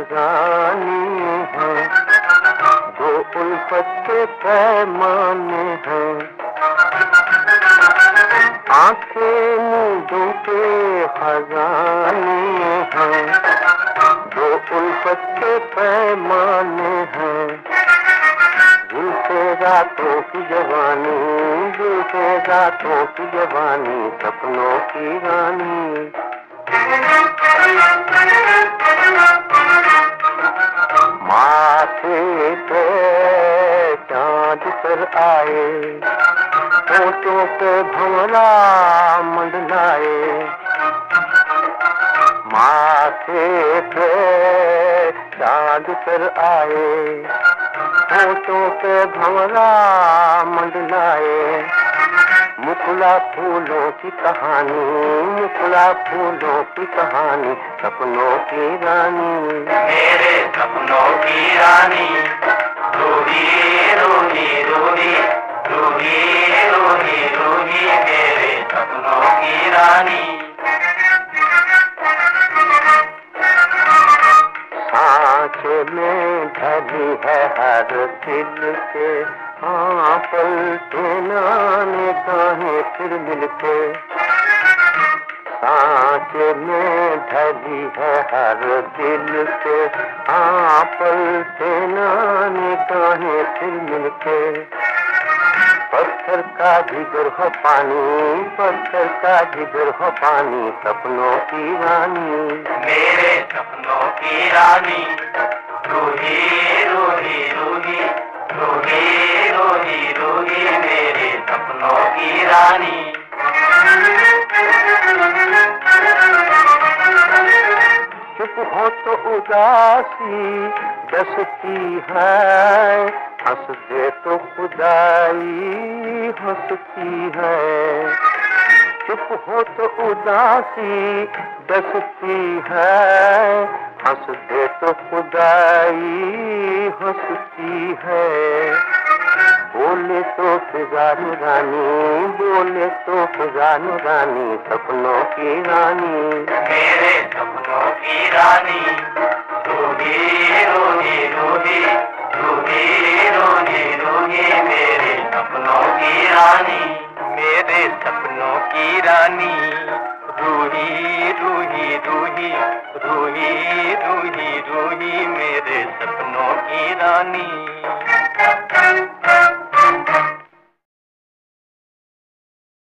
खजानी हैं दो उल्फत के पैमाने हैं। आँखें मूदों के खजाने हैं दो उल्फत पैमाने हैं। से रातों की जवानी से रातों की जवानी, सपनों की रानी। माथे पे चाँद पर आए फ़ोटो पे भंगरा मंडलाए माथे पे चाँद पर आए फ़ोटो पे भंगरा मंडलाए मुकुला फूलों की कहानी मुकुला फूलों की कहानी सपनों की रानी। मेरे सपनों की रानी रूही रूही रूही रूही रूही रूही मेरे सपनों की रानी। सांच में ढली है हर दिल के हाँ पलटे नाने गाहे फिर मिलके सांच में ढली है हर दिल के हाँ पलटे नाने गाहे फिर मिलके पत्थर का जिगर हो पानी पत्थर का जिगर हो पानी सपनों की रानी मेरे सपनों की रानी, रूही रूही रूही रूही। सपनों की रानी। चुप हो तो उदासी डसती है, हंस दे तो खुदाई हंसती है। चुप हो तो उदासी दसती है, हंस दे तो खुदाई हंसती है। बोले तो फिजान रानी, बोले तो फिजान रानी, सपनों की रानी। मेरे सपनों की रानी रूही रूही रूही रूही रूही रूही मेरे सपनों की रानी। मेरे सपनों की रानी रूही रूही रूही रूही रूही रूही मेरे सपनों की रानी।